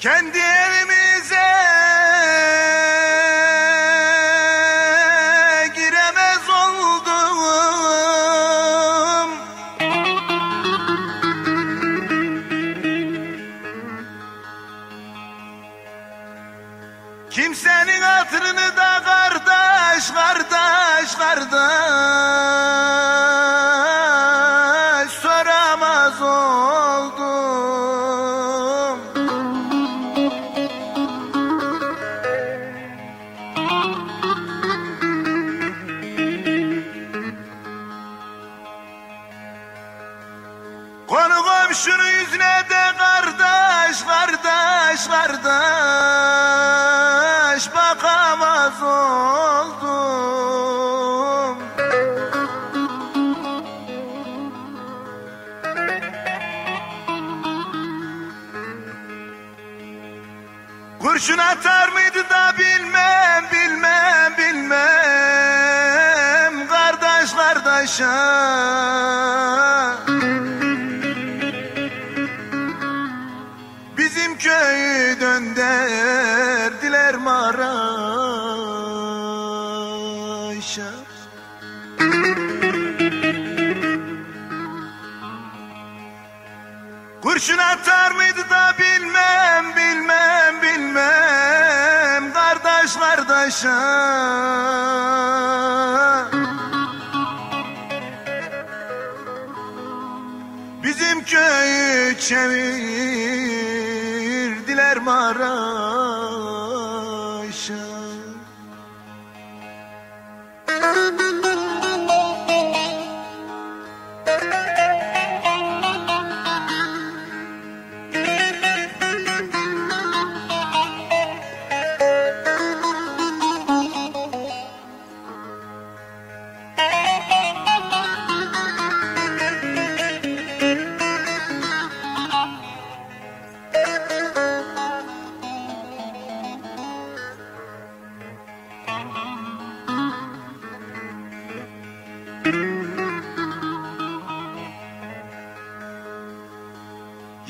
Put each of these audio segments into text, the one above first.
Kendi evimize giremez oldum. Kimsenin hatırını da kardeş, kardeş, kardeş Konu komşunun yüzüne de kardeş, kardeş, kardeş. Bakamaz oldum. Kurşun atar mıydı da bilmem, bilmem, bilmem. Kardeş kardeşe Dönderdiler Maraş'a. Kurşun atar mıydı da bilmem, bilmem, bilmem Kardeş kardeşe. Bizim köyü çevirdiler Maraş'a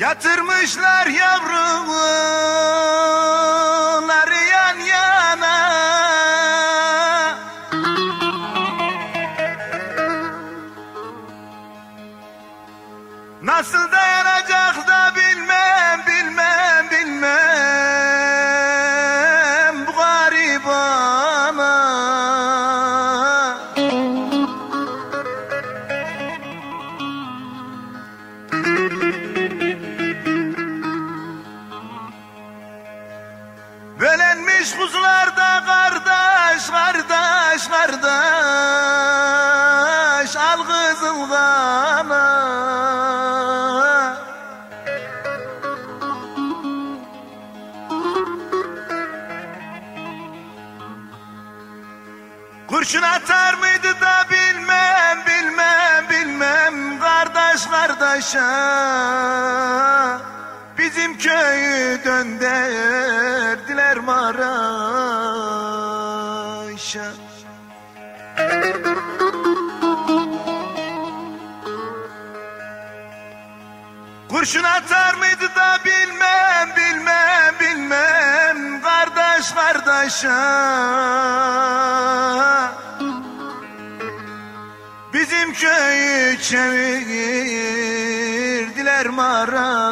Yatırmışlar yavruları Kurşun atar mıydı da bilmem, bilmem, bilmem Kardeş kardeşe. Bizim köyü dönderdiler Maraş'a. Kurşun atar mıydı da bilmem, bilmem, Kardeş kardeşe. Bizim köyü çevirdiler Maraş'a